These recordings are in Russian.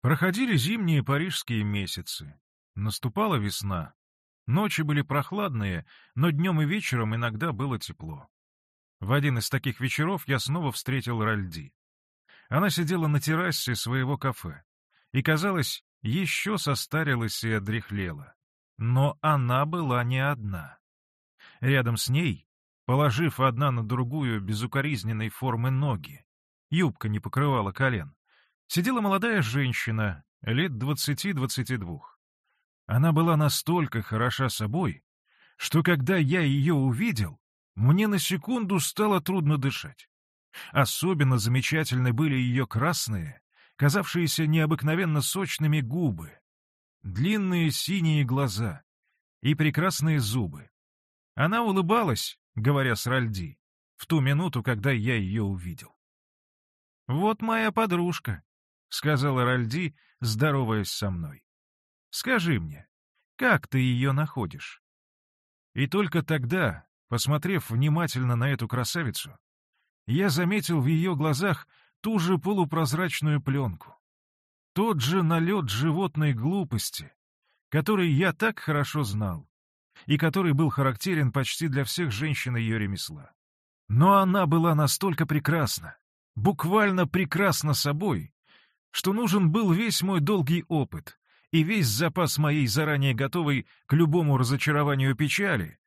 Проходили зимние парижские месяцы. Наступала весна. Ночи были прохладные, но днем и вечером иногда было тепло. В один из таких вечеров я снова встретил Ральди. Она сидела на террасе своего кафе и, казалось, еще состарилась и одряхлела. Но она была не одна. Рядом с ней, положив одна на другую безукоризненной формы ноги, юбка не покрывала колен, сидела молодая женщина, лет двадцати-двадцати двух. Она была настолько хороша собой, что когда я ее увидел, мне на секунду стало трудно дышать. Особенно замечательны были ее красные, казавшиеся необыкновенно сочными губы, длинные синие глаза и прекрасные зубы. Она улыбалась, говоря с Ральди, в ту минуту, когда я ее увидел. «Вот моя подружка», — сказала Ральди, здороваясь со мной. «Скажи мне, как ты ее находишь?» И только тогда, посмотрев внимательно на эту красавицу, я заметил в ее глазах ту же полупрозрачную пленку. Тот же налет животной глупости, который я так хорошо знал, и который был характерен почти для всех женщин ее ремесла. Но она была настолько прекрасна, буквально прекрасна собой, что нужен был весь мой долгий опыт и весь запас моей заранее готовой к любому разочарованию печали,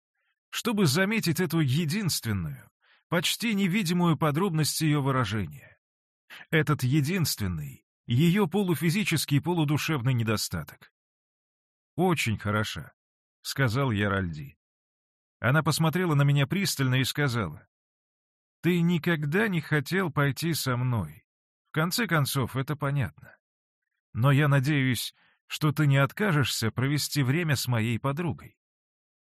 чтобы заметить эту единственную, почти невидимую подробность ее выражения. Этот единственный, ее полуфизический полудушевный недостаток. «Очень хороша», — сказал я Ральди. Она посмотрела на меня пристально и сказала, «Ты никогда не хотел пойти со мной. Конце концов, это понятно. Но я надеюсь, что ты не откажешься провести время с моей подругой.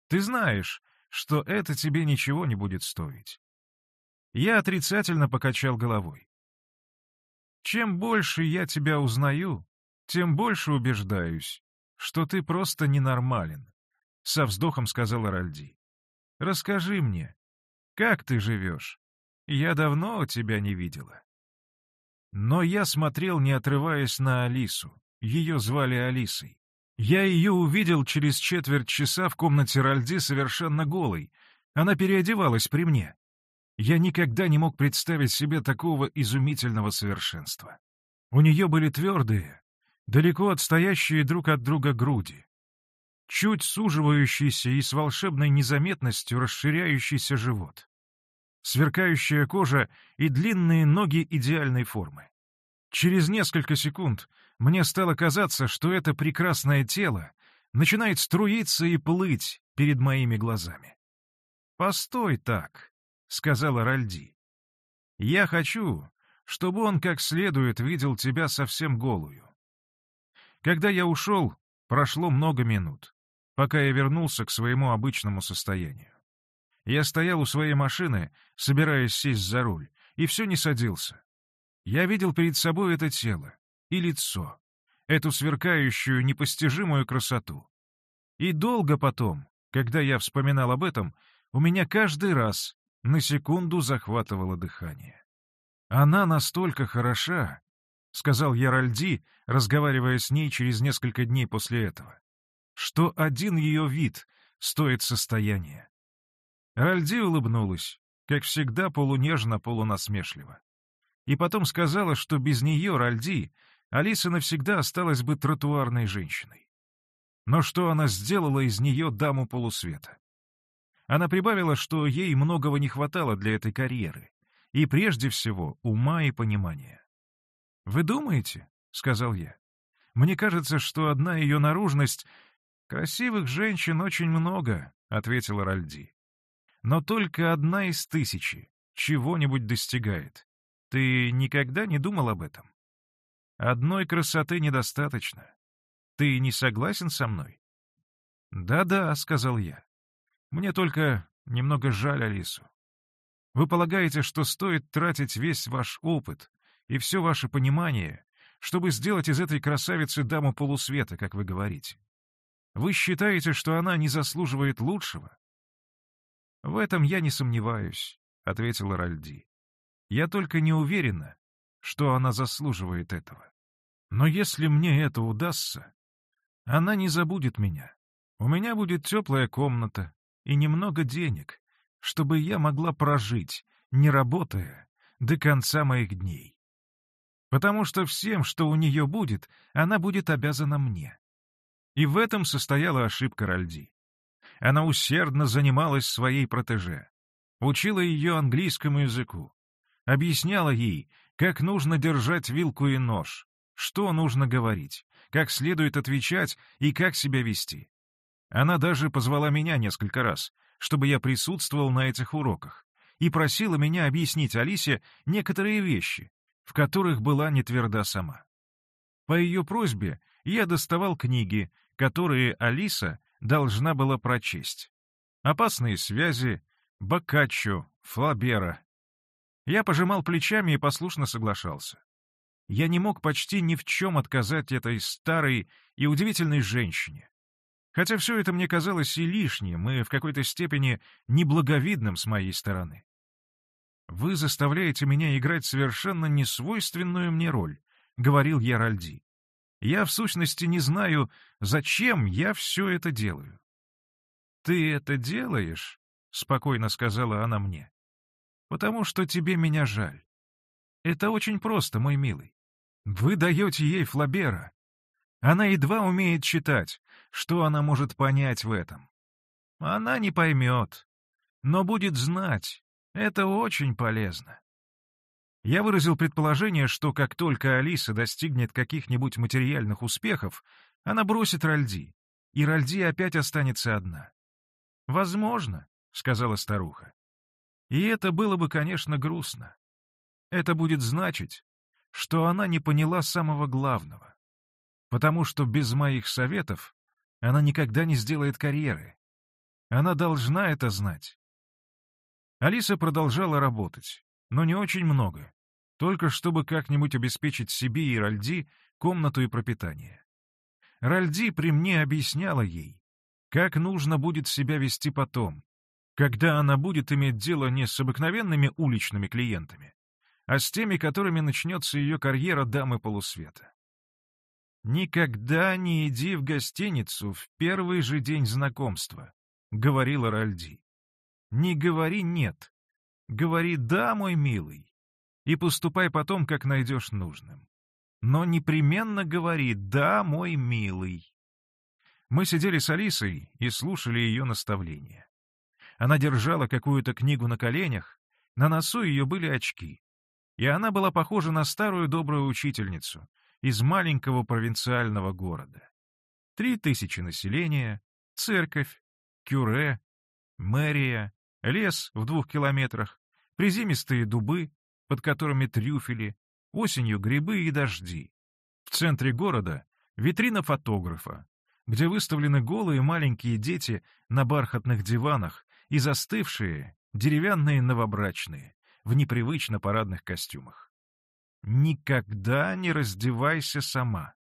Ты знаешь, что это тебе ничего не будет стоить. Я отрицательно покачал головой. Чем больше я тебя узнаю, тем больше убеждаюсь, что ты просто ненормален, — со вздохом сказала Ральди. Расскажи мне, как ты живешь? Я давно тебя не видела. Но я смотрел, не отрываясь на Алису. Ее звали Алисой. Я ее увидел через четверть часа в комнате Ральди совершенно голой. Она переодевалась при мне. Я никогда не мог представить себе такого изумительного совершенства. У нее были твердые, далеко отстоящие друг от друга груди, чуть суживающийся и с волшебной незаметностью расширяющийся живот, сверкающая кожа и длинные ноги идеальной формы. Через несколько секунд мне стало казаться, что это прекрасное тело начинает струиться и плыть перед моими глазами. «Постой так», — сказала Ральди. «Я хочу, чтобы он как следует видел тебя совсем голую». Когда я ушел, прошло много минут, пока я вернулся к своему обычному состоянию. Я стоял у своей машины, собираясь сесть за руль, и все не садился. Я видел перед собой это тело и лицо, эту сверкающую, непостижимую красоту. И долго потом, когда я вспоминал об этом, у меня каждый раз на секунду захватывало дыхание. «Она настолько хороша», — сказал я Ральди, разговаривая с ней через несколько дней после этого, «что один ее вид стоит состояния». Ральди улыбнулась, как всегда полунежно-полунасмешливо. И потом сказала, что без нее, Ральди, Алиса навсегда осталась бы тротуарной женщиной. Но что она сделала из нее даму полусвета? Она прибавила, что ей многого не хватало для этой карьеры, и прежде всего ума и понимания. «Вы думаете?» — сказал я. «Мне кажется, что одна ее наружность... Красивых женщин очень много», — ответила Ральди. «Но только одна из тысячи чего-нибудь достигает. Ты никогда не думал об этом? Одной красоты недостаточно. Ты не согласен со мной?» «Да-да», — сказал я. Мне только немного жаль Алису. Вы полагаете, что стоит тратить весь ваш опыт и все ваше понимание, чтобы сделать из этой красавицы даму полусвета, как вы говорите? Вы считаете, что она не заслуживает лучшего? В этом я не сомневаюсь, — ответила Ральди. Я только не уверена, что она заслуживает этого. Но если мне это удастся, она не забудет меня. У меня будет теплая комната и немного денег, чтобы я могла прожить, не работая, до конца моих дней. Потому что всем, что у нее будет, она будет обязана мне. И в этом состояла ошибка Ральди. Она усердно занималась своей протеже, учила ее английскому языку, объясняла ей, как нужно держать вилку и нож, что нужно говорить, как следует отвечать и как себя вести. Она даже позвала меня несколько раз, чтобы я присутствовал на этих уроках, и просила меня объяснить Алисе некоторые вещи, в которых была не тверда сама. По ее просьбе я доставал книги, которые Алиса должна была прочесть. «Опасные связи», «Боккаччо», «Флабера». Я пожимал плечами и послушно соглашался. Я не мог почти ни в чем отказать этой старой и удивительной женщине. Хотя все это мне казалось и лишним, и в какой-то степени неблаговидным с моей стороны. «Вы заставляете меня играть совершенно несвойственную мне роль», — говорил я Ральди. «Я, в сущности, не знаю, зачем я все это делаю». «Ты это делаешь?» — спокойно сказала она мне. «Потому что тебе меня жаль. Это очень просто, мой милый. Вы даете ей Флабера. Она едва умеет читать. Что она может понять в этом? Она не поймет, но будет знать, это очень полезно. Я выразил предположение, что как только Алиса достигнет каких-нибудь материальных успехов, она бросит Ральди, и Ральди опять останется одна. «Возможно», — сказала старуха. И это было бы, конечно, грустно. Это будет значить, что она не поняла самого главного. Потому что без моих советов она никогда не сделает карьеры. Она должна это знать. Алиса продолжала работать, но не очень много, только чтобы как-нибудь обеспечить себе и Ральди комнату и пропитание. Ральди при мне объясняла ей, как нужно будет себя вести потом, когда она будет иметь дело не с обыкновенными уличными клиентами, а с теми, которыми начнется ее карьера дамы полусвета. «Никогда не иди в гостиницу в первый же день знакомства», — говорила Ральди. Не говори «нет». Говори «да, мой милый», и поступай потом, как найдешь нужным. Но непременно говори «да, мой милый». Мы сидели с Алисой и слушали ее наставления. Она держала какую-то книгу на коленях, на носу ее были очки. И она была похожа на старую добрую учительницу из маленького провинциального города. Три тысячи населения, церковь, кюре, мэрия, Лес в двух километрах, приземистые дубы, под которыми трюфели, осенью грибы и дожди. В центре города витрина фотографа, где выставлены голые маленькие дети на бархатных диванах и застывшие деревянные новобрачные в непривычно парадных костюмах. Никогда не раздевайся сама.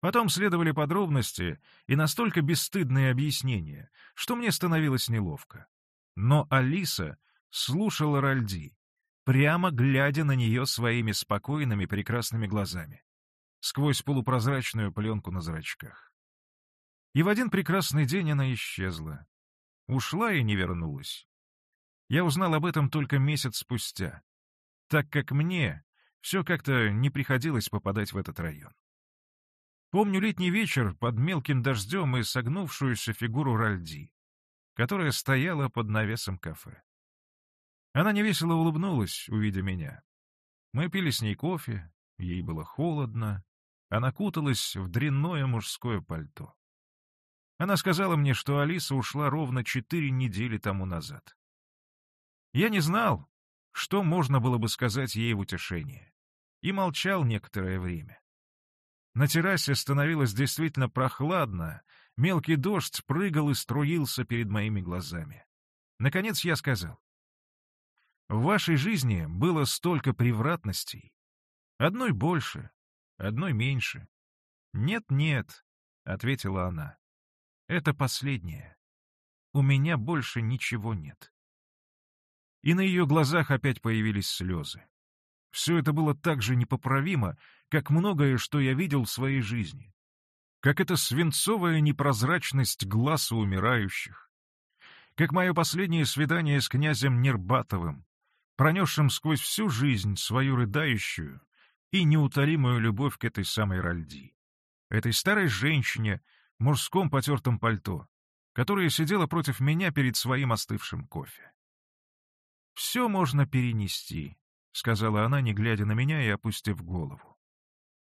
Потом следовали подробности и настолько бесстыдные объяснения, что мне становилось неловко. Но Алиса слушала Ральди, прямо глядя на нее своими спокойными прекрасными глазами, сквозь полупрозрачную пленку на зрачках. И в один прекрасный день она исчезла. Ушла и не вернулась. Я узнал об этом только месяц спустя, так как мне все как-то не приходилось попадать в этот район. Помню летний вечер под мелким дождем и согнувшуюся фигуру Ральди которая стояла под навесом кафе. Она невесело улыбнулась, увидя меня. Мы пили с ней кофе, ей было холодно, она куталась в дрянное мужское пальто. Она сказала мне, что Алиса ушла ровно четыре недели тому назад. Я не знал, что можно было бы сказать ей в утешение, и молчал некоторое время. На террасе становилось действительно прохладно, мелкий дождь прыгал и струился перед моими глазами. Наконец я сказал. В вашей жизни было столько превратностей. Одной больше, одной меньше. «Нет-нет», — ответила она. «Это последнее. У меня больше ничего нет». И на ее глазах опять появились слезы. Все это было так же непоправимо, как многое, что я видел в своей жизни. Как эта свинцовая непрозрачность глаз у умирающих. Как мое последнее свидание с князем Нербатовым, пронесшим сквозь всю жизнь свою рыдающую и неутолимую любовь к этой самой Ральди. Этой старой женщине в мужском потертом пальто, которая сидела против меня перед своим остывшим кофе. «Все можно перенести», — сказала она, не глядя на меня и опустив голову.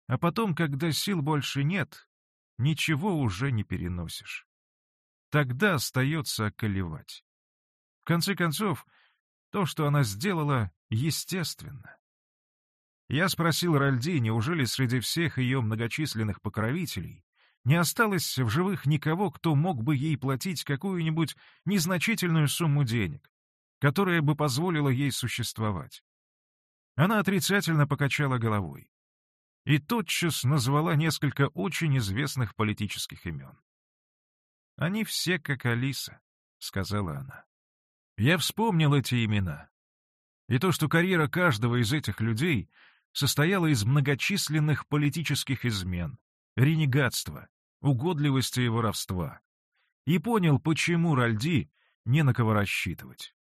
«А потом, когда сил больше нет, ничего уже не переносишь. Тогда остается околевать. В конце концов, то, что она сделала, естественно. Я спросил Ральди, неужели среди всех ее многочисленных покровителей не осталось в живых никого, кто мог бы ей платить какую-нибудь незначительную сумму денег, которая бы позволила ей существовать. Она отрицательно покачала головой и тотчас назвала несколько очень известных политических имен. «Они все как Алиса», — сказала она. Я вспомнил эти имена. И то, что карьера каждого из этих людей состояла из многочисленных политических измен, ренегатства, угодливости и воровства. И понял, почему Ральди не на кого рассчитывать.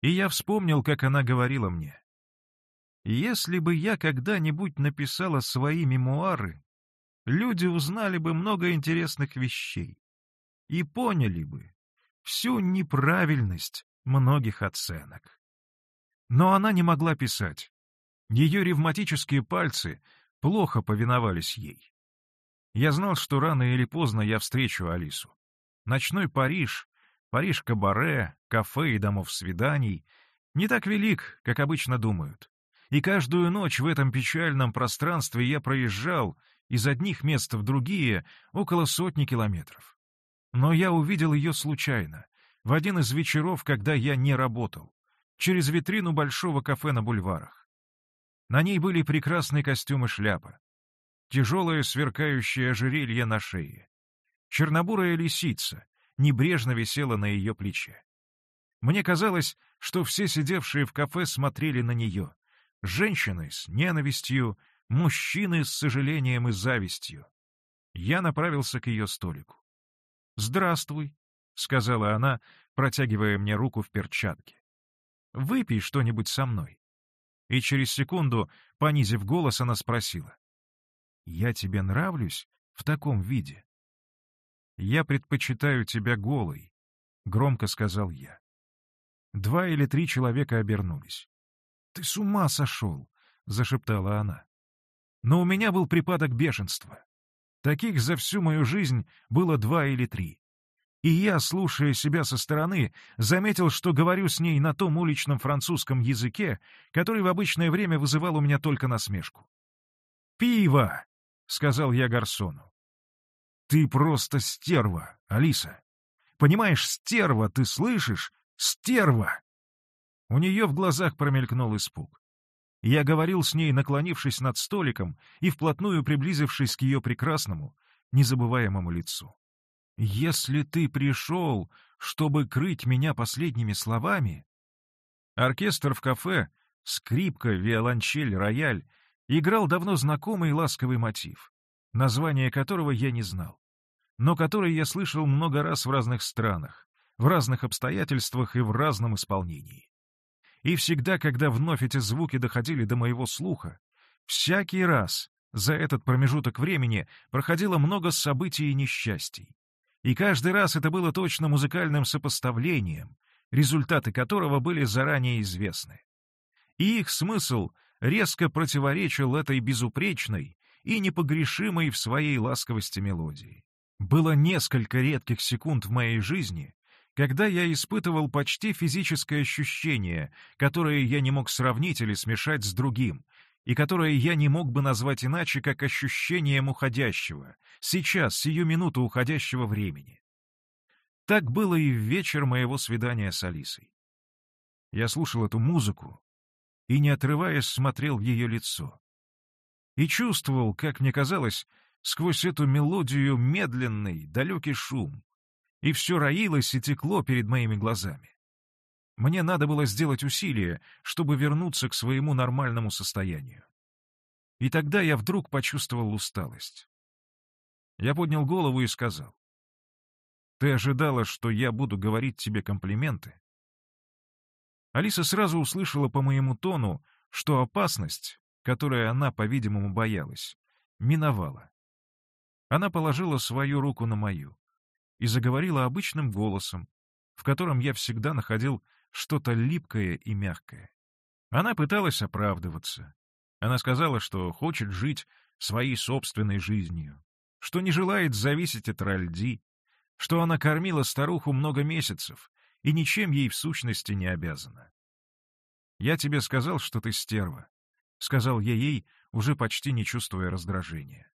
И я вспомнил, как она говорила мне. Если бы я когда-нибудь написала свои мемуары, люди узнали бы много интересных вещей и поняли бы всю неправильность многих оценок. Но она не могла писать. Ее ревматические пальцы плохо повиновались ей. Я знал, что рано или поздно я встречу Алису. Ночной Париж, Париж-кабаре, кафе и домов свиданий не так велик, как обычно думают. И каждую ночь в этом печальном пространстве я проезжал из одних мест в другие около сотни километров. Но я увидел ее случайно, в один из вечеров, когда я не работал, через витрину большого кафе на бульварах. На ней были прекрасные костюмы шляпа, тяжелое сверкающее ожерелье на шее. Чернобурая лисица небрежно висела на ее плече. Мне казалось, что все сидевшие в кафе смотрели на нее, Женщины с ненавистью, мужчины с сожалением и завистью. Я направился к ее столику. «Здравствуй», — сказала она, протягивая мне руку в перчатке. «Выпей что-нибудь со мной». И через секунду, понизив голос, она спросила. «Я тебе нравлюсь в таком виде?» «Я предпочитаю тебя голой», — громко сказал я. Два или три человека обернулись. «Ты с ума сошел!» — зашептала она. Но у меня был припадок бешенства. Таких за всю мою жизнь было два или три. И я, слушая себя со стороны, заметил, что говорю с ней на том уличном французском языке, который в обычное время вызывал у меня только насмешку. «Пиво!» — сказал я гарсону. «Ты просто стерва, Алиса. Понимаешь, стерва, ты слышишь? Стерва!» У нее в глазах промелькнул испуг. Я говорил с ней, наклонившись над столиком и вплотную приблизившись к ее прекрасному, незабываемому лицу. «Если ты пришел, чтобы крыть меня последними словами...» Оркестр в кафе, скрипка, виолончель, рояль играл давно знакомый ласковый мотив, название которого я не знал, но который я слышал много раз в разных странах, в разных обстоятельствах и в разном исполнении. И всегда, когда вновь эти звуки доходили до моего слуха, всякий раз за этот промежуток времени проходило много событий и несчастий. И каждый раз это было точно музыкальным сопоставлением, результаты которого были заранее известны. И их смысл резко противоречил этой безупречной и непогрешимой в своей ласковости мелодии. Было несколько редких секунд в моей жизни, когда я испытывал почти физическое ощущение, которое я не мог сравнить или смешать с другим, и которое я не мог бы назвать иначе, как ощущением уходящего, сейчас, сию минуту уходящего времени. Так было и в вечер моего свидания с Алисой. Я слушал эту музыку и, не отрываясь, смотрел в ее лицо. И чувствовал, как мне казалось, сквозь эту мелодию медленный, далекий шум, и все роилось и текло перед моими глазами. Мне надо было сделать усилие, чтобы вернуться к своему нормальному состоянию. И тогда я вдруг почувствовал усталость. Я поднял голову и сказал. «Ты ожидала, что я буду говорить тебе комплименты?» Алиса сразу услышала по моему тону, что опасность, которой она, по-видимому, боялась, миновала. Она положила свою руку на мою и заговорила обычным голосом, в котором я всегда находил что-то липкое и мягкое. Она пыталась оправдываться. Она сказала, что хочет жить своей собственной жизнью, что не желает зависеть от Ральди, что она кормила старуху много месяцев и ничем ей в сущности не обязана. «Я тебе сказал, что ты стерва», — сказал я ей, уже почти не чувствуя раздражения.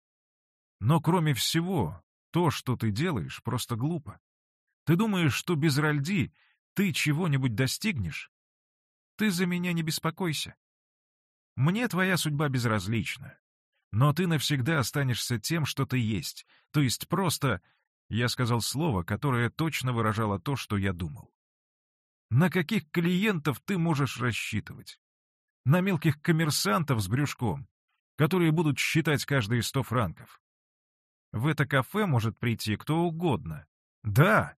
«Но кроме всего, то, что ты делаешь, просто глупо. Ты думаешь, что без Ральди ты чего-нибудь достигнешь? Ты за меня не беспокойся. Мне твоя судьба безразлична. Но ты навсегда останешься тем, что ты есть, то есть просто... Я сказал слово, которое точно выражало то, что я думал. На каких клиентов ты можешь рассчитывать? На мелких коммерсантов с брюшком, которые будут считать каждые сто франков. В это кафе может прийти кто угодно. Да,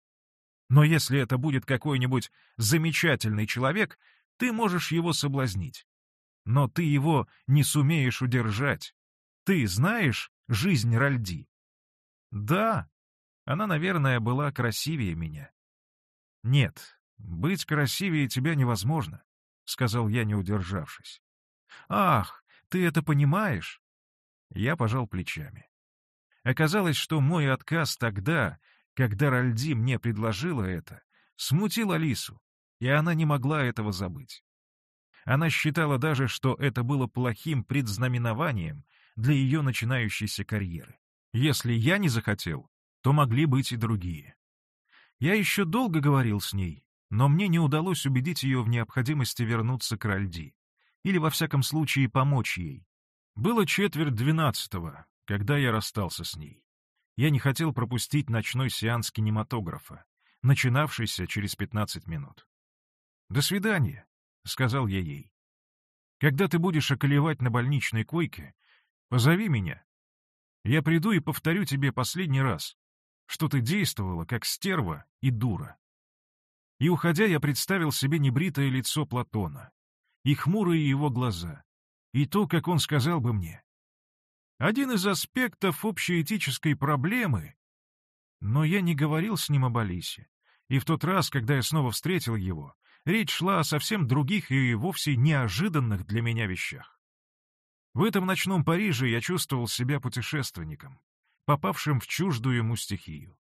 но если это будет какой-нибудь замечательный человек, ты можешь его соблазнить. Но ты его не сумеешь удержать. Ты знаешь жизнь Ральди? Да, она, наверное, была красивее меня. Нет, быть красивее тебя невозможно, — сказал я, не удержавшись. Ах, ты это понимаешь? Я пожал плечами. Оказалось, что мой отказ тогда когда Ральди мне предложила это, смутил Алису, и она не могла этого забыть. Она считала даже, что это было плохим предзнаменованием для ее начинающейся карьеры. Если я не захотел, то могли быть и другие. Я еще долго говорил с ней, но мне не удалось убедить ее в необходимости вернуться к Ральди, или, во всяком случае, помочь ей. Было четверть двенадцатого, когда я расстался с ней я не хотел пропустить ночной сеанс кинематографа, начинавшийся через 15 минут. «До свидания», — сказал я ей. «Когда ты будешь околевать на больничной койке, позови меня. Я приду и повторю тебе последний раз, что ты действовала как стерва и дура». И, уходя, я представил себе небритое лицо Платона, и хмурые его глаза, и то, как он сказал бы мне, один из аспектов общеэтической проблемы. Но я не говорил с ним об Алисе. И в тот раз, когда я снова встретил его, речь шла о совсем других и вовсе неожиданных для меня вещах. В этом ночном Париже я чувствовал себя путешественником, попавшим в чуждую ему стихию.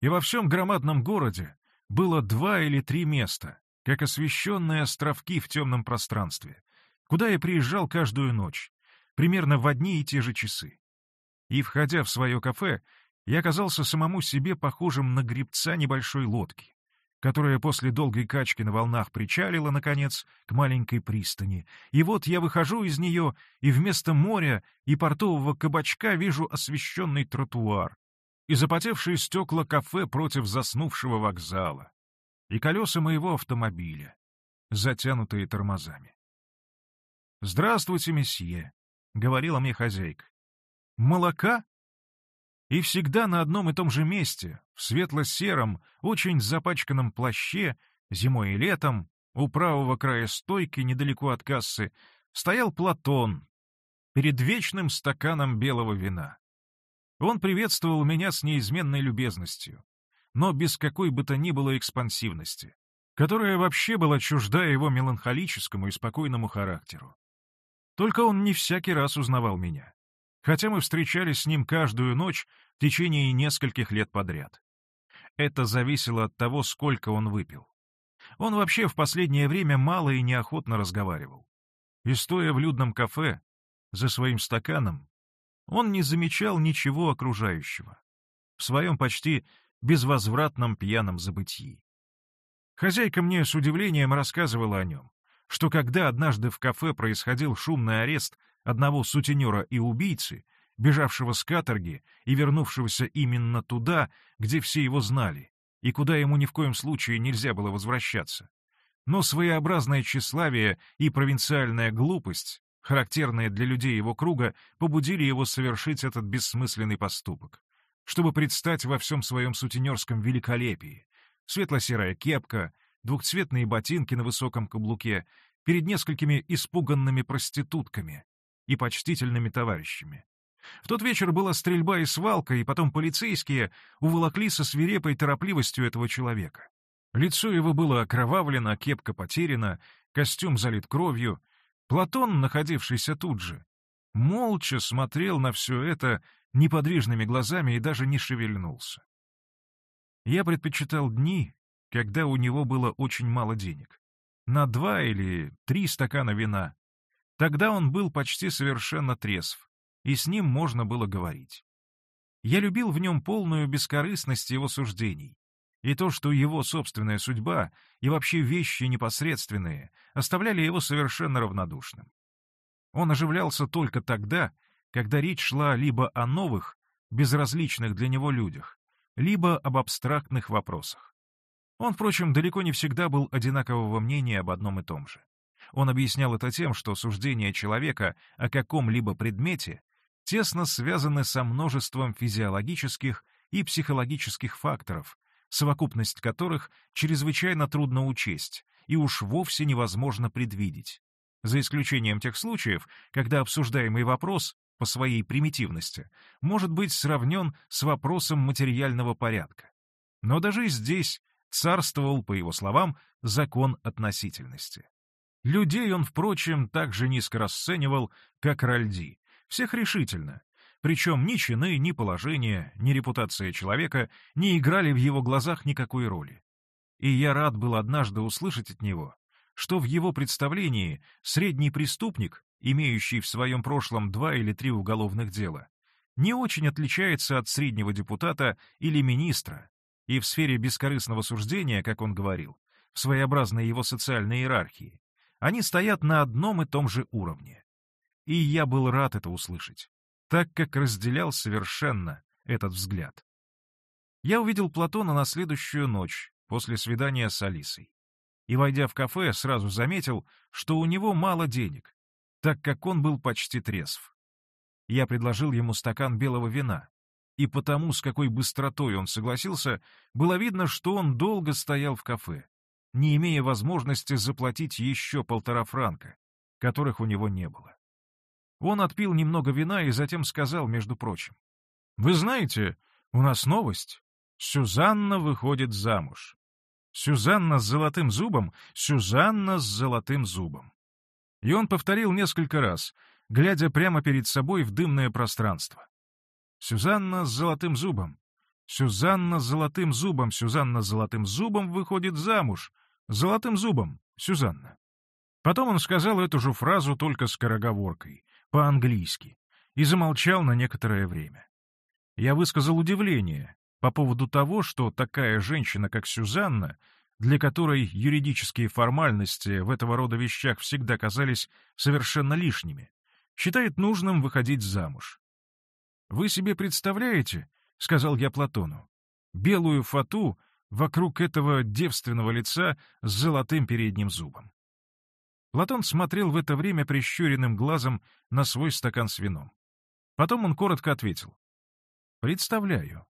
И во всем громадном городе было два или три места, как освещенные островки в темном пространстве, куда я приезжал каждую ночь, примерно в одни и те же часы. И, входя в свое кафе, я оказался самому себе похожим на гребца небольшой лодки, которая после долгой качки на волнах причалила, наконец, к маленькой пристани. И вот я выхожу из нее, и вместо моря и портового кабачка вижу освещенный тротуар и запотевшие стекла кафе против заснувшего вокзала, и колеса моего автомобиля, затянутые тормозами. «Здравствуйте, месье», — говорила мне хозяйка. «Молока?» И всегда на одном и том же месте, в светло-сером, очень запачканном плаще, зимой и летом, у правого края стойки, недалеко от кассы, стоял Платон перед вечным стаканом белого вина. Он приветствовал меня с неизменной любезностью, но без какой бы то ни было экспансивности, которая вообще была чужда его меланхолическому и спокойному характеру. Только он не всякий раз узнавал меня, хотя мы встречались с ним каждую ночь в течение нескольких лет подряд. Это зависело от того, сколько он выпил. Он вообще в последнее время мало и неохотно разговаривал. И стоя в людном кафе, за своим стаканом, он не замечал ничего окружающего, в своем почти безвозвратном пьяном забытии. Хозяйка мне с удивлением рассказывала о нем, что когда однажды в кафе происходил шумный арест одного сутенера и убийцы, бежавшего с каторги и вернувшегося именно туда, где все его знали, и куда ему ни в коем случае нельзя было возвращаться. но своеобразное тщеславие и провинциальная глупость, характерные для людей его круга, побудили его совершить этот бессмысленный поступок, чтобы предстать во всем своем сутенерском великолепии. Светло-серая кепка, двухцветные ботинки на высоком каблуке, перед несколькими испуганными проститутками и почтительными товарищами. В тот вечер была стрельба и свалка, и потом полицейские уволокли со свирепой торопливостью этого человека. Лицо его было окровавлено, кепка потеряна, костюм залит кровью. Платон, находившийся тут же, молча смотрел на все это неподвижными глазами и даже не шевельнулся. Я предпочитал дни, когда у него было очень мало денег. На два или три стакана вина. Тогда он был почти совершенно трезв, и с ним можно было говорить. Я любил в нем полную бескорыстность его суждений, и то, что его собственная судьба и вообще вещи непосредственные оставляли его совершенно равнодушным. Он оживлялся только тогда, когда речь шла либо о новых, безразличных для него людях, либо об абстрактных вопросах. Он, впрочем, далеко не всегда был одинакового мнения об одном и том же. Он объяснял это тем, что суждения человека о каком-либо предмете тесно связаны со множеством физиологических и психологических факторов, совокупность которых чрезвычайно трудно учесть и уж вовсе невозможно предвидеть, за исключением тех случаев, когда обсуждаемый вопрос по своей примитивности может быть сравнен с вопросом материального порядка. Но даже здесь царствовал, по его словам, закон относительности. Людей он, впрочем, так же низко расценивал, как Ральди, всех решительно, причем ни чины, ни положение, ни репутация человека не играли в его глазах никакой роли. И я рад был однажды услышать от него, что в его представлении средний преступник, имеющий в своем прошлом два или три уголовных дела, не очень отличается от среднего депутата или министра, и в сфере бескорыстного суждения, как он говорил, в своеобразной его социальной иерархии, они стоят на одном и том же уровне. И я был рад это услышать так как разделял совершенно этот взгляд. Я увидел Платона на следующую ночь, после свидания с Алисой. И, войдя в кафе, сразу заметил, что у него мало денег, так как он был почти трезв. Я предложил ему стакан белого вина, и потому, с какой быстротой он согласился, было видно, что он долго стоял в кафе, не имея возможности заплатить еще полтора франка, которых у него не было. Он отпил немного вина и затем сказал, между прочим. «Вы знаете, у нас новость. Сюзанна выходит замуж. Сюзанна с золотым зубом, Сюзанна с золотым зубом». И он повторил несколько раз, глядя прямо перед собой в дымное пространство. «Сюзанна с золотым зубом, Сюзанна с золотым зубом, Сюзанна с золотым зубом выходит замуж, золотым зубом, Сюзанна». Потом он сказал эту же фразу только скороговоркой, по-английски, и замолчал на некоторое время. Я высказал удивление по поводу того, что такая женщина, как Сюзанна, для которой юридические формальности в этого рода вещах всегда казались совершенно лишними, считает нужным выходить замуж. «Вы себе представляете, — сказал я Платону, — белую фату вокруг этого девственного лица с золотым передним зубом? Платон смотрел в это время прищуренным глазом на свой стакан с вином. Потом он коротко ответил. «Представляю.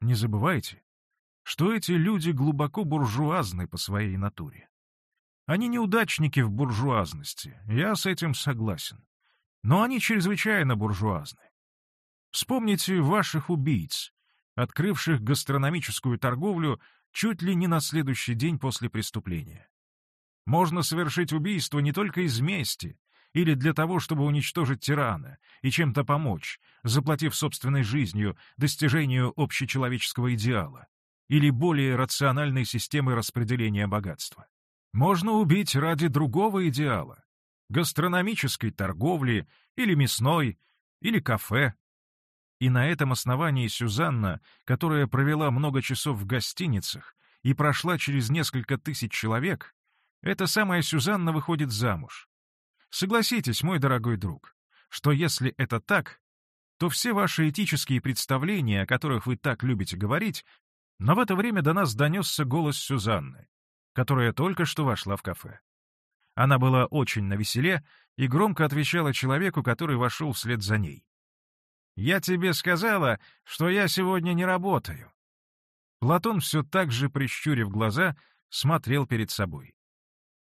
Не забывайте, что эти люди глубоко буржуазны по своей натуре. Они неудачники в буржуазности, я с этим согласен. Но они чрезвычайно буржуазны. Вспомните ваших убийц, открывших гастрономическую торговлю чуть ли не на следующий день после преступления. Можно совершить убийство не только из мести или для того, чтобы уничтожить тирана и чем-то помочь, заплатив собственной жизнью достижению общечеловеческого идеала или более рациональной системы распределения богатства. Можно убить ради другого идеала — гастрономической торговли или мясной, или кафе. И на этом основании Сюзанна, которая провела много часов в гостиницах и прошла через несколько тысяч человек, эта самая Сюзанна выходит замуж. Согласитесь, мой дорогой друг, что если это так, то все ваши этические представления, о которых вы так любите говорить, но в это время до нас донесся голос Сюзанны. которая только что вошла в кафе. Она была очень навеселе и громко отвечала человеку, который вошел вслед за ней. «Я тебе сказала, что я сегодня не работаю». Платон все так же, прищурив глаза, смотрел перед собой.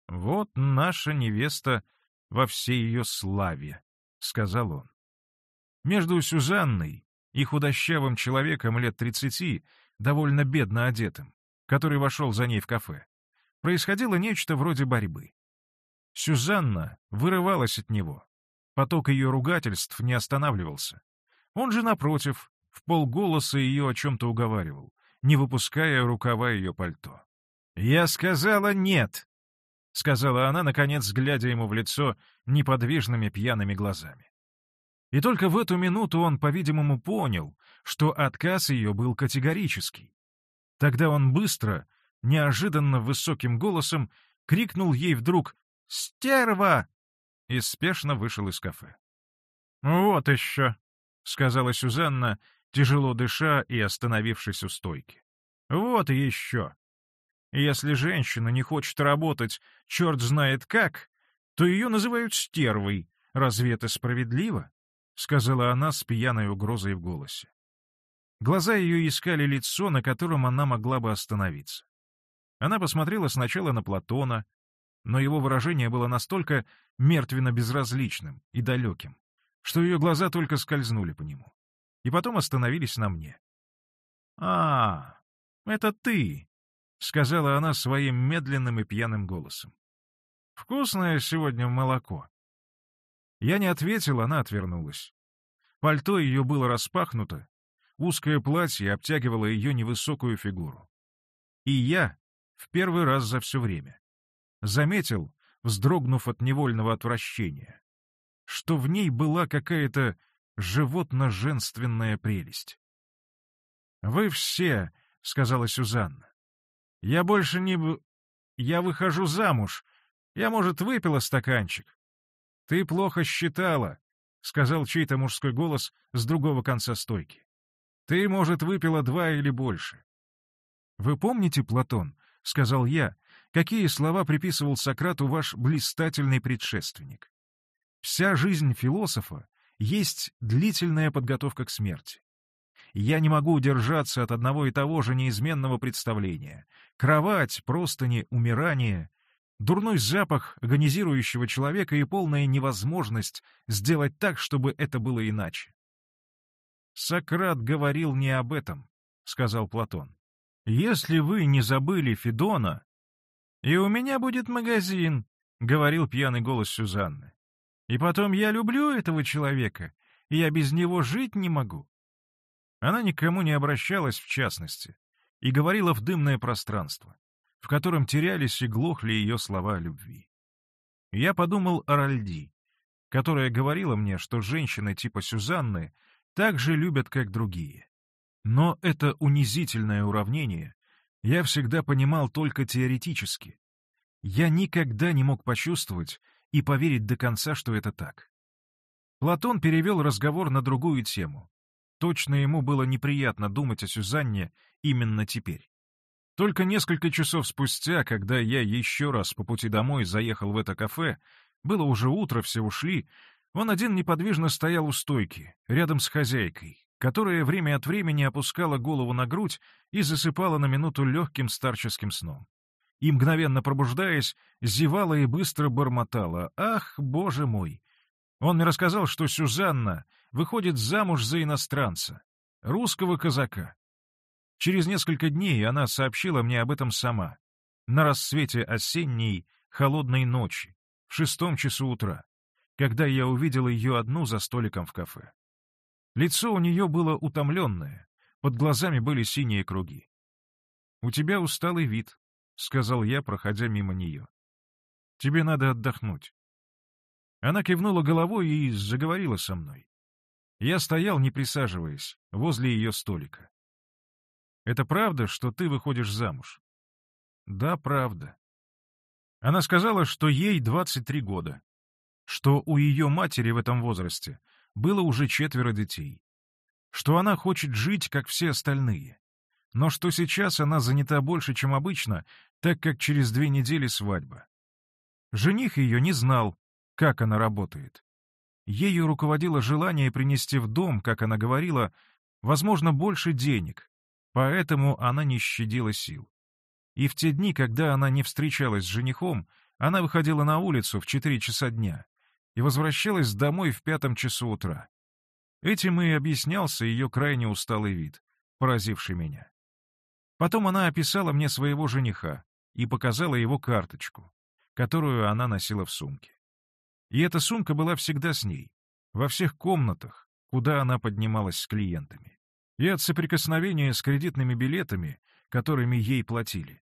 «Вот наша невеста во всей ее славе», — сказал он. Между Сюзанной и худощавым человеком лет тридцати, довольно бедно одетым, который вошел за ней в кафе, происходило нечто вроде борьбы. Сюзанна вырывалась от него. Поток ее ругательств не останавливался. Он же, напротив, в полголоса ее о чем-то уговаривал, не выпуская рукава ее пальто. «Я сказала нет!» — сказала она, наконец, глядя ему в лицо неподвижными пьяными глазами. И только в эту минуту он, по-видимому, понял, что отказ ее был категорический. Тогда он быстро, неожиданно высоким голосом крикнул ей вдруг «Стерва!» и спешно вышел из кафе. «Вот еще», — сказала Сюзанна, тяжело дыша и остановившись у стойки. «Вот еще. Если женщина не хочет работать черт знает как, то ее называют стервой. Разве это справедливо?» — сказала она с пьяной угрозой в голосе. Глаза ее искали лицо, на котором она могла бы остановиться. Она посмотрела сначала на Платона, но его выражение было настолько мертвенно-безразличным и далеким, что ее глаза только скользнули по нему, и потом остановились на мне. «А, это ты!» — сказала она своим медленным и пьяным голосом. «Вкусное сегодня молоко». Я не ответил, она отвернулась. Пальто ее было распахнуто, узкое платье обтягивало ее невысокую фигуру. И я, в первый раз за все время, заметил, вздрогнув от невольного отвращения, что в ней была какая-то животно-женственная прелесть. «Вы все», — сказала Сюзанна, — «я больше не... Я выхожу замуж. Я, может, выпила стаканчик, «Ты плохо считала», — сказал чей-то мужской голос с другого конца стойки. «Ты, может, выпила два или больше». «Вы помните, Платон, — сказал я, — какие слова приписывал Сократу ваш блистательный предшественник? Вся жизнь философа есть длительная подготовка к смерти. Я не могу удержаться от одного и того же неизменного представления. Кровать, простыни, умирание дурной запах агонизирующего человека и полная невозможность сделать так, чтобы это было иначе. «Сократ говорил не об этом», — сказал Платон. «Если вы не забыли Федона...» «И у меня будет магазин», — говорил пьяный голос Сюзанны. «И потом я люблю этого человека, и я без него жить не могу». Она никому не обращалась в частности и говорила в дымное пространство в котором терялись и глохли ее слова о любви. Я подумал о Ральди, которая говорила мне, что женщины типа Сюзанны так же любят, как другие. Но это унизительное уравнение я всегда понимал только теоретически. Я никогда не мог почувствовать и поверить до конца, что это так. Платон перевел разговор на другую тему. Точно ему было неприятно думать о Сюзанне именно теперь. Только несколько часов спустя, когда я еще раз по пути домой заехал в это кафе, было уже утро, все ушли, он один неподвижно стоял у стойки, рядом с хозяйкой, которая время от времени опускала голову на грудь и засыпала на минуту легким старческим сном. И, мгновенно пробуждаясь, зевала и быстро бормотала. «Ах, боже мой!» Он мне рассказал, что Сюзанна выходит замуж за иностранца, русского казака. Через несколько дней она сообщила мне об этом сама, на рассвете осенней холодной ночи, в шестом часу утра, когда я увидел ее одну за столиком в кафе. Лицо у нее было утомленное, под глазами были синие круги. «У тебя усталый вид», — сказал я, проходя мимо нее. «Тебе надо отдохнуть». Она кивнула головой и заговорила со мной. Я стоял, не присаживаясь, возле ее столика. Это правда, что ты выходишь замуж? Да, правда. Она сказала, что ей 23 года, что у ее матери в этом возрасте было уже четверо детей, что она хочет жить, как все остальные, но что сейчас она занята больше, чем обычно, так как через две недели свадьба. Жених ее не знал, как она работает. Ею руководило желание принести в дом, как она говорила, возможно, больше денег, поэтому она не щадила сил. И в те дни, когда она не встречалась с женихом, она выходила на улицу в четыре часа дня и возвращалась домой в пятом часу утра. Этим и объяснялся ее крайне усталый вид, поразивший меня. Потом она описала мне своего жениха и показала его карточку, которую она носила в сумке. И эта сумка была всегда с ней, во всех комнатах, куда она поднималась с клиентами. И от соприкосновения с кредитными билетами, которыми ей платили.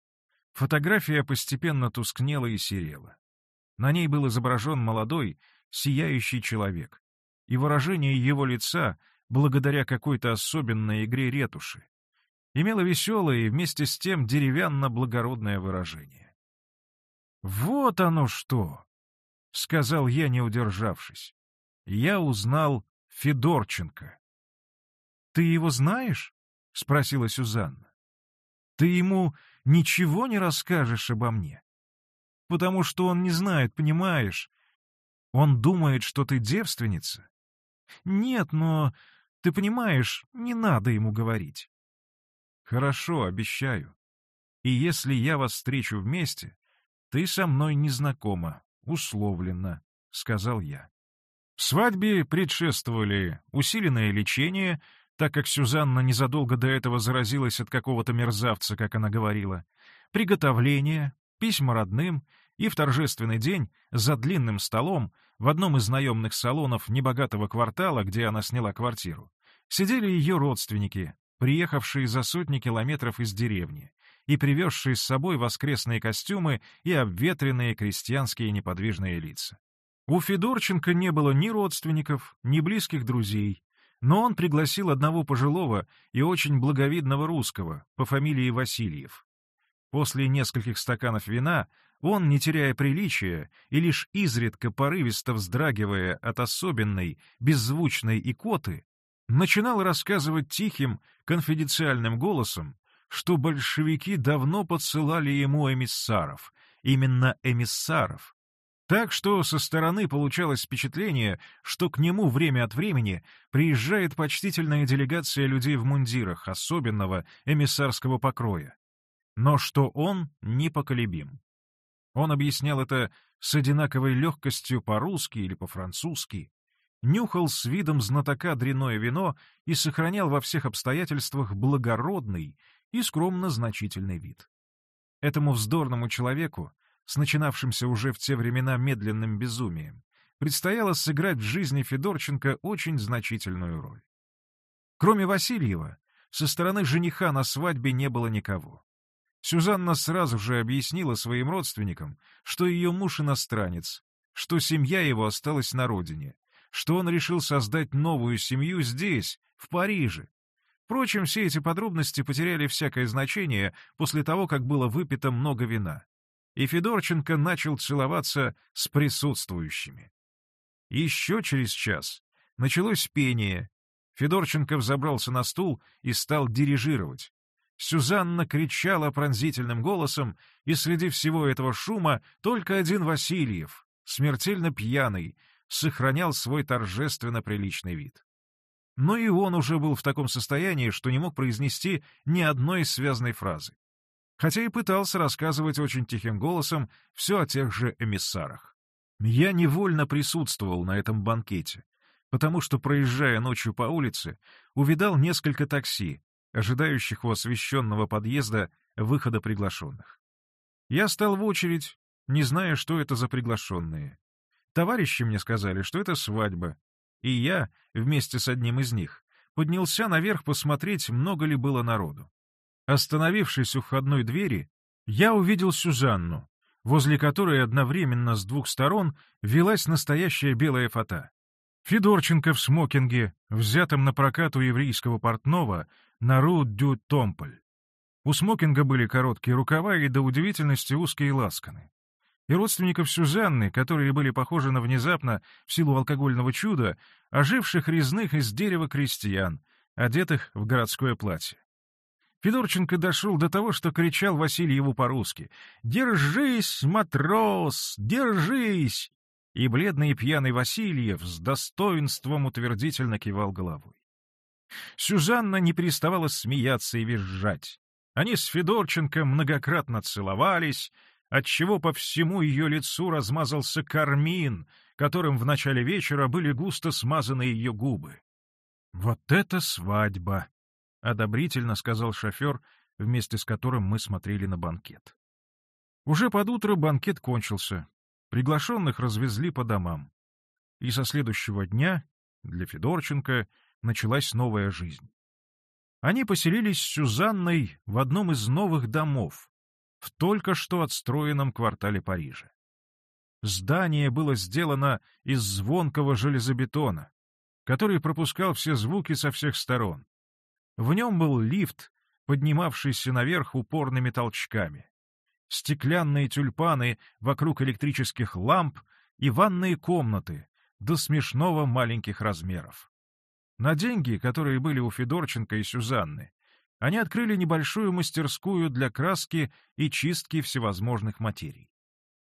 Фотография постепенно тускнела и серела. На ней был изображен молодой, сияющий человек, и выражение его лица, благодаря какой-то особенной игре ретуши, имело веселое и вместе с тем деревянно-благородное выражение. «Вот оно что!» — сказал я, не удержавшись. Я узнал Федорченко. «Ты его знаешь?» — спросила Сюзанна. «Ты ему ничего не расскажешь обо мне?» «Потому что он не знает, понимаешь? Он думает, что ты девственница?» «Нет, но, ты понимаешь, не надо ему говорить». «Хорошо, обещаю. И если я вас встречу вместе, ты со мной не знакома, условленно», — сказал я. Свадьбе предшествовали усиленное лечение, так как Сюзанна незадолго до этого заразилась от какого-то мерзавца, как она говорила, приготовление, письма родным и в торжественный день за длинным столом в одном из наемных салонов небогатого квартала, где она сняла квартиру, сидели ее родственники, приехавшие за сотни километров из деревни и привезшие с собой воскресные костюмы и обветренные крестьянские неподвижные лица. У Федорченко не было ни родственников, ни близких друзей, но он пригласил одного пожилого и очень благовидного русского по фамилии Васильев. После нескольких стаканов вина он, не теряя приличия и лишь изредка порывисто вздрагивая от особенной, беззвучной икоты, начинал рассказывать тихим, конфиденциальным голосом, что большевики давно подсылали ему эмиссаров, именно эмиссаров, так что со стороны получалось впечатление, что к нему время от времени приезжает почтительная делегация людей в мундирах особенного эмиссарского покроя. Но что он непоколебим. Он объяснял это с одинаковой легкостью по-русски или по-французски, нюхал с видом знатока дряное вино и сохранял во всех обстоятельствах благородный и скромно значительный вид. Этому вздорному человеку с начинавшимся уже в те времена медленным безумием, предстояло сыграть в жизни Федорченко очень значительную роль. Кроме Васильева, со стороны жениха на свадьбе не было никого. Сюзанна сразу же объяснила своим родственникам, что ее муж иностранец, что семья его осталась на родине, что он решил создать новую семью здесь, в Париже. Впрочем, все эти подробности потеряли всякое значение после того, как было выпито много вина и Федорченко начал целоваться с присутствующими. Еще через час началось пение. Федорченко взобрался на стул и стал дирижировать. Сюзанна кричала пронзительным голосом, и среди всего этого шума только один Васильев, смертельно пьяный, сохранял свой торжественно приличный вид. Но и он уже был в таком состоянии, что не мог произнести ни одной связной фразы хотя и пытался рассказывать очень тихим голосом все о тех же эмиссарах. Я невольно присутствовал на этом банкете, потому что, проезжая ночью по улице, увидал несколько такси, ожидающих у освещенного подъезда выхода приглашенных. Я стал в очередь, не зная, что это за приглашенные. Товарищи мне сказали, что это свадьба, и я, вместе с одним из них, поднялся наверх посмотреть, много ли было народу. Остановившись у входной двери, я увидел Сюзанну, возле которой одновременно с двух сторон велась настоящая белая фата. Федорченко в смокинге, взятом на прокат у еврейского портного на Ру-Дю-Томполь. У смокинга были короткие рукава и до удивительности узкие ласканы. И родственников Сюзанны, которые были похожи на внезапно, в силу алкогольного чуда, оживших резных из дерева крестьян, одетых в городское платье. Федорченко дошел до того, что кричал Васильеву по-русски «Держись, матрос, держись!» И бледный и пьяный Васильев с достоинством утвердительно кивал головой. Сюзанна не переставала смеяться и визжать. Они с Федорченко многократно целовались, отчего по всему ее лицу размазался кармин, которым в начале вечера были густо смазаны ее губы. «Вот это свадьба!» — одобрительно сказал шофер, вместе с которым мы смотрели на банкет. Уже под утро банкет кончился. Приглашенных развезли по домам. И со следующего дня для Федорченко началась новая жизнь. Они поселились с Сюзанной в одном из новых домов, в только что отстроенном квартале Парижа. Здание было сделано из звонкого железобетона, который пропускал все звуки со всех сторон. В нем был лифт, поднимавшийся наверх упорными толчками, стеклянные тюльпаны вокруг электрических ламп и ванные комнаты до смешного маленьких размеров. На деньги, которые были у Федорченко и Сюзанны, они открыли небольшую мастерскую для краски и чистки всевозможных материй.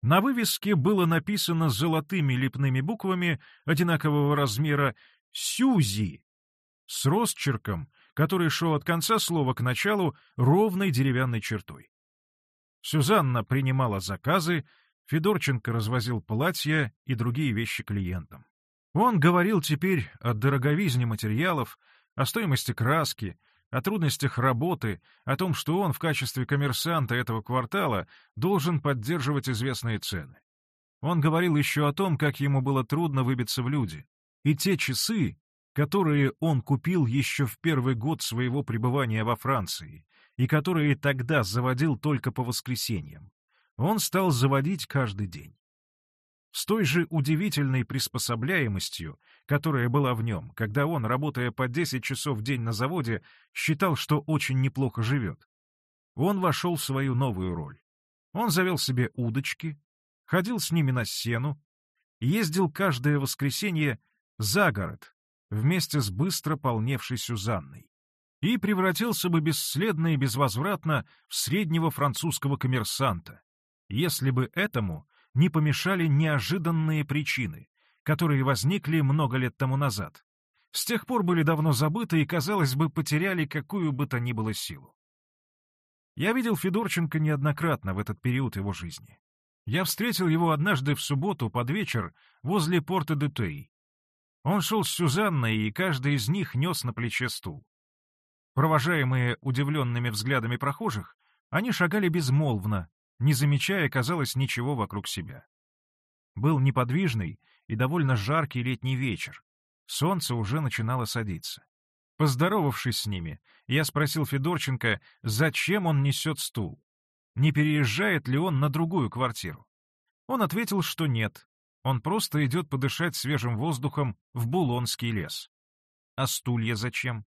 На вывеске было написано золотыми лепными буквами одинакового размера «Сюзи» с росчерком, который шел от конца слова к началу ровной деревянной чертой. Сюзанна принимала заказы, Федорченко развозил платья и другие вещи клиентам. Он говорил теперь о дороговизне материалов, о стоимости краски, о трудностях работы, о том, что он в качестве коммерсанта этого квартала должен поддерживать известные цены. Он говорил еще о том, как ему было трудно выбиться в люди. И те часы, которые он купил еще в первый год своего пребывания во Франции, и которые тогда заводил только по воскресеньям, он стал заводить каждый день с той же удивительной приспособляемостью, которая была в нем, когда он, работая по 10 часов в день на заводе, считал, что очень неплохо живет. Он вошел в свою новую роль. Он завел себе удочки, ходил с ними на сену, ездил каждое воскресенье за город вместе с быстро полневшей Сюзанной и превратился бы бесследно и безвозвратно в среднего французского коммерсанта, если бы этому не помешали неожиданные причины, которые возникли много лет тому назад. С тех пор были давно забыты и, казалось бы, потеряли какую бы то ни было силу. Я видел Федорченко неоднократно в этот период его жизни. Я встретил его однажды в субботу под вечер возле порта Туи. Он шел с Сюзанной, и каждый из них нес на плече стул. Провожаемые удивленными взглядами прохожих, они шагали безмолвно, не замечая, казалось, ничего вокруг себя. Был неподвижный и довольно жаркий летний вечер. Солнце уже начинало садиться. Поздоровавшись с ними, я спросил Федорченко, зачем он несет стул. Не переезжает ли он на другую квартиру? Он ответил, что нет. Он просто идет подышать свежим воздухом в Булонский лес. А стулья зачем?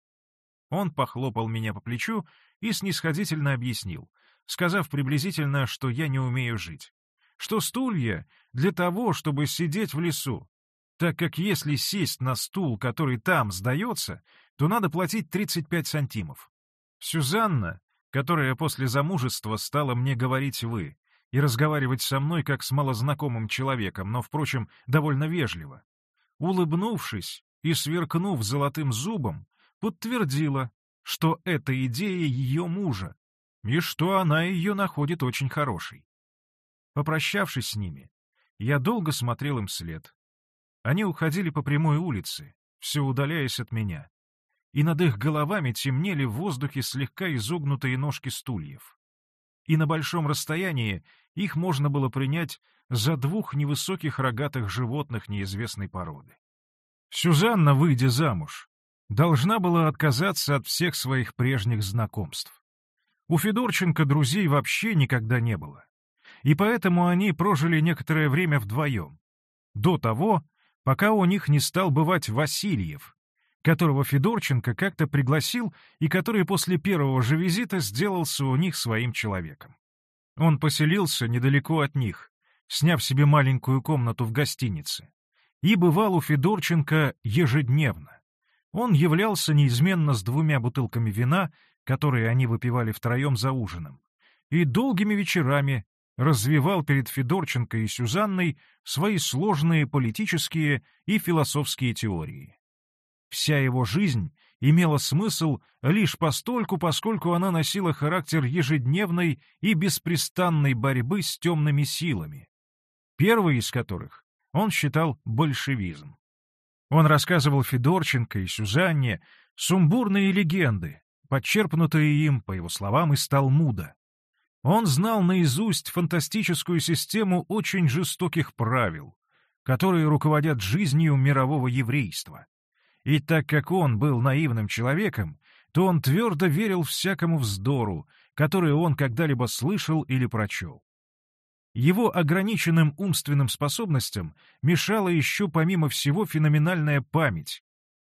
Он похлопал меня по плечу и снисходительно объяснил — сказав приблизительно, что я не умею жить. Что стулья для того, чтобы сидеть в лесу, так как если сесть на стул, который там сдается, то надо платить 35 сантимов. Сюзанна, которая после замужества стала мне говорить «вы» и разговаривать со мной как с малознакомым человеком, но, впрочем, довольно вежливо, улыбнувшись и сверкнув золотым зубом, подтвердила, что это идея ее мужа, и что она ее находит очень хорошей. Попрощавшись с ними, я долго смотрел им след. Они уходили по прямой улице, все удаляясь от меня, и над их головами темнели в воздухе слегка изогнутые ножки стульев. И на большом расстоянии их можно было принять за двух невысоких рогатых животных неизвестной породы. Сюзанна, выйдя замуж, должна была отказаться от всех своих прежних знакомств. У Федорченко друзей вообще никогда не было. И поэтому они прожили некоторое время вдвоем. До того, пока у них не стал бывать Васильев, которого Федорченко как-то пригласил и который после первого же визита сделался у них своим человеком. Он поселился недалеко от них, сняв себе маленькую комнату в гостинице, и бывал у Федорченко ежедневно, Он являлся неизменно с двумя бутылками вина, которые они выпивали втроем за ужином, и долгими вечерами развивал перед Федорченко и Сюзанной свои сложные политические и философские теории. Вся его жизнь имела смысл лишь постольку, поскольку она носила характер ежедневной и беспрестанной борьбы с темными силами, первый из которых он считал большевизм. Он рассказывал Федорченко и Сюзанне сумбурные легенды, подчерпнутые им, по его словам, из Талмуда. Он знал наизусть фантастическую систему очень жестоких правил, которые руководят жизнью мирового еврейства. И так как он был наивным человеком, то он твердо верил всякому вздору, который он когда-либо слышал или прочел. Его ограниченным умственным способностям мешала еще помимо всего феноменальная память,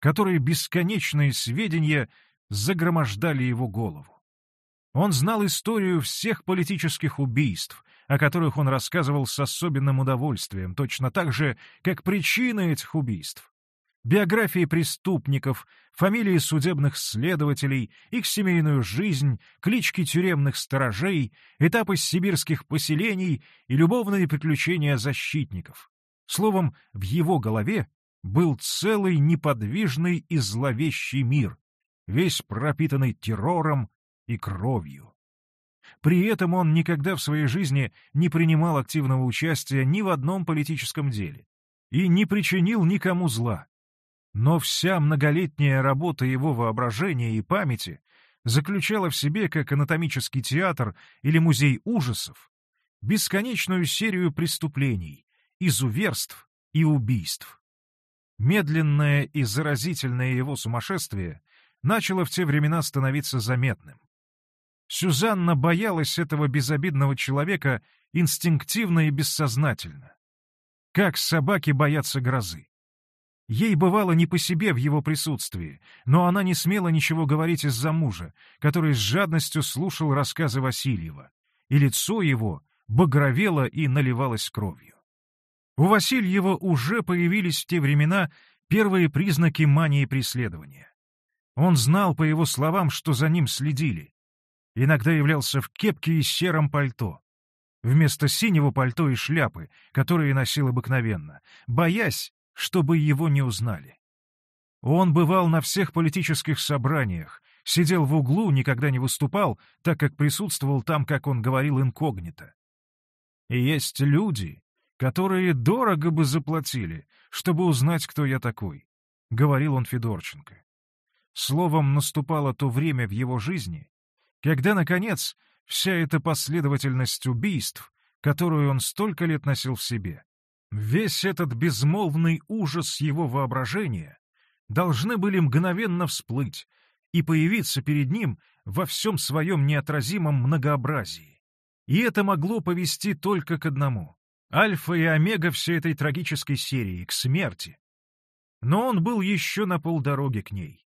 которой бесконечные сведения загромождали его голову. Он знал историю всех политических убийств, о которых он рассказывал с особенным удовольствием, точно так же, как причины этих убийств, биографии преступников, фамилии судебных следователей, их семейную жизнь, клички тюремных сторожей, этапы сибирских поселений и любовные приключения защитников. Словом, в его голове был целый неподвижный и зловещий мир, весь пропитанный террором и кровью. При этом он никогда в своей жизни не принимал активного участия ни в одном политическом деле и не причинил никому зла. Но вся многолетняя работа его воображения и памяти заключала в себе, как анатомический театр или музей ужасов, бесконечную серию преступлений, изуверств и убийств. Медленное и заразительное его сумасшествие начало в те времена становиться заметным. Сюзанна боялась этого безобидного человека инстинктивно и бессознательно. Как собаки боятся грозы. Ей бывало не по себе в его присутствии, но она не смела ничего говорить из-за мужа, который с жадностью слушал рассказы Васильева, и лицо его багровело и наливалось кровью. У Васильева уже появились в те времена первые признаки мании преследования. Он знал, по его словам, что за ним следили. Иногда являлся в кепке и сером пальто, вместо синего пальто и шляпы, которые носил обыкновенно, боясь, чтобы его не узнали. Он бывал на всех политических собраниях, сидел в углу, никогда не выступал, так как присутствовал там, как он говорил, инкогнито. И есть люди, которые дорого бы заплатили, чтобы узнать, кто я такой, — говорил он Федорченко. Словом, наступало то время в его жизни, когда, наконец, вся эта последовательность убийств, которую он столько лет носил в себе, Весь этот безмолвный ужас его воображения должны были мгновенно всплыть и появиться перед ним во всем своем неотразимом многообразии. И это могло повести только к одному — альфа и омега всей этой трагической серии, к смерти. Но он был еще на полдороги к ней.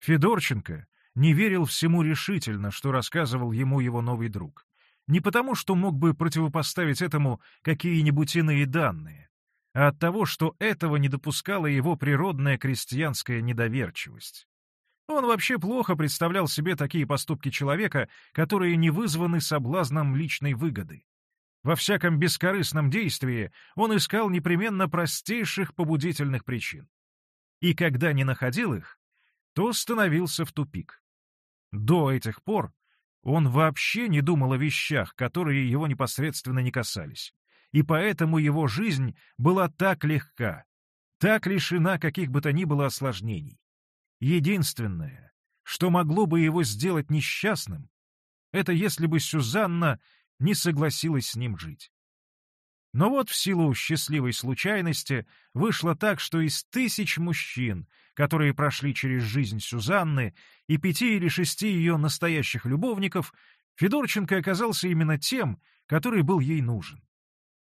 Федорченко не верил всему решительно, что рассказывал ему его новый друг. Не потому, что мог бы противопоставить этому какие-нибудь иные данные, а от того, что этого не допускала его природная крестьянская недоверчивость. Он вообще плохо представлял себе такие поступки человека, которые не вызваны соблазном личной выгоды. Во всяком бескорыстном действии он искал непременно простейших побудительных причин. И когда не находил их, то становился в тупик. До этих пор он вообще не думал о вещах, которые его непосредственно не касались. И поэтому его жизнь была так легка, так лишена каких бы то ни было осложнений. Единственное, что могло бы его сделать несчастным, это если бы Сюзанна не согласилась с ним жить. Но вот в силу счастливой случайности вышло так, что из тысяч мужчин, которые прошли через жизнь Сюзанны, и пяти или шести ее настоящих любовников, Федорченко оказался именно тем, который был ей нужен.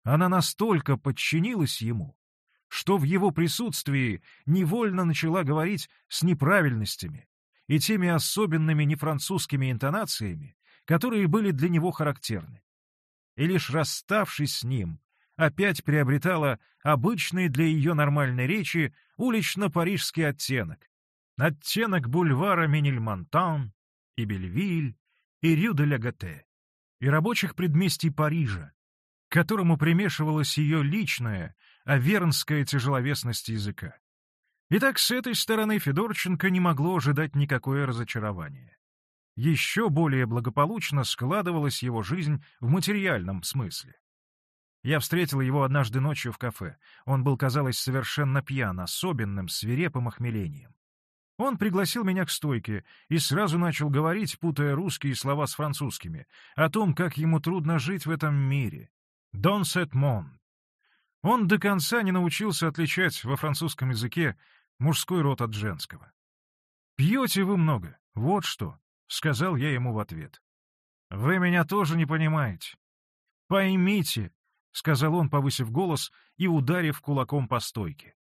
Она настолько подчинилась ему, что в его присутствии невольно начала говорить с неправильностями и теми особенными нефранцузскими интонациями, которые были для него характерны. И лишь расставшись с ним, опять приобретала обычный для ее нормальной речи улично-парижский оттенок, оттенок бульвара Менельмонтан и Бельвиль, и Рю-де-Ля-Гате, и рабочих предместий Парижа, к которому примешивалась ее личная, авернская тяжеловесность языка. Итак, с этой стороны Федорченко не могло ожидать никакое разочарование. Еще более благополучно складывалась его жизнь в материальном смысле. Я встретил его однажды ночью в кафе. Он был, казалось, совершенно пьян, особенным, свирепым охмелением. Он пригласил меня к стойке и сразу начал говорить, путая русские слова с французскими, о том, как ему трудно жить в этом мире. «Дон сет мон». Он до конца не научился отличать во французском языке мужской род от женского. «Пьете вы много, вот что», — сказал я ему в ответ. «Вы меня тоже не понимаете. Поймите», — сказал он, повысив голос и ударив кулаком по стойке.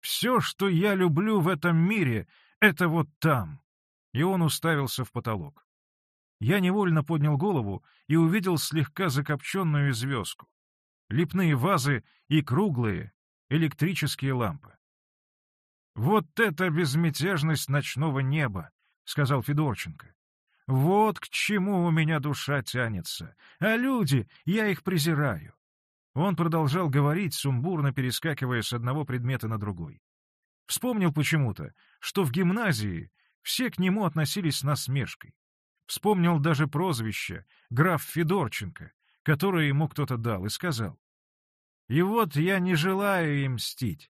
Все, что я люблю в этом мире, это вот там. И он уставился в потолок. Я невольно поднял голову и увидел слегка закопченную звездку. Лепные вазы и круглые электрические лампы. «Вот это безмятежность ночного неба!» — сказал Федорченко. «Вот к чему у меня душа тянется. А люди, я их презираю. Он продолжал говорить, сумбурно перескакивая с одного предмета на другой. Вспомнил почему-то, что в гимназии все к нему относились с насмешкой. Вспомнил даже прозвище «граф Федорченко», которое ему кто-то дал, и сказал. «И вот я не желаю им мстить.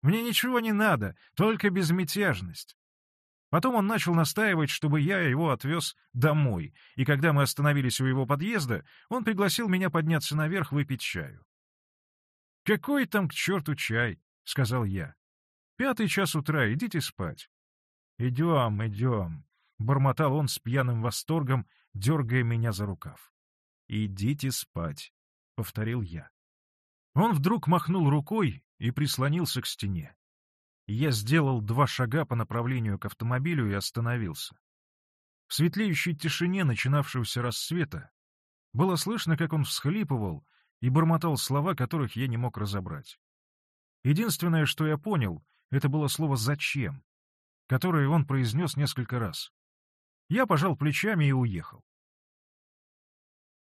Мне ничего не надо, только безмятежность. Потом он начал настаивать, чтобы я его отвез домой, и когда мы остановились у его подъезда, он пригласил меня подняться наверх выпить чаю. «Какой там к черту чай?» — сказал я. «Пятый час утра, идите спать». «Идем, идем», — бормотал он с пьяным восторгом, дергая меня за рукав. «Идите спать», — повторил я. Он вдруг махнул рукой и прислонился к стене. Я сделал два шага по направлению к автомобилю и остановился. В светлеющей тишине начинавшегося рассвета было слышно, как он всхлипывал и бормотал слова, которых я не мог разобрать. Единственное, что я понял, это было слово «зачем», которое он произнес несколько раз. Я пожал плечами и уехал.